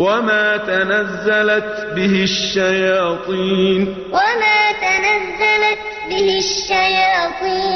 وما تنزلت به الشياطين وما تنزلت به الشياطين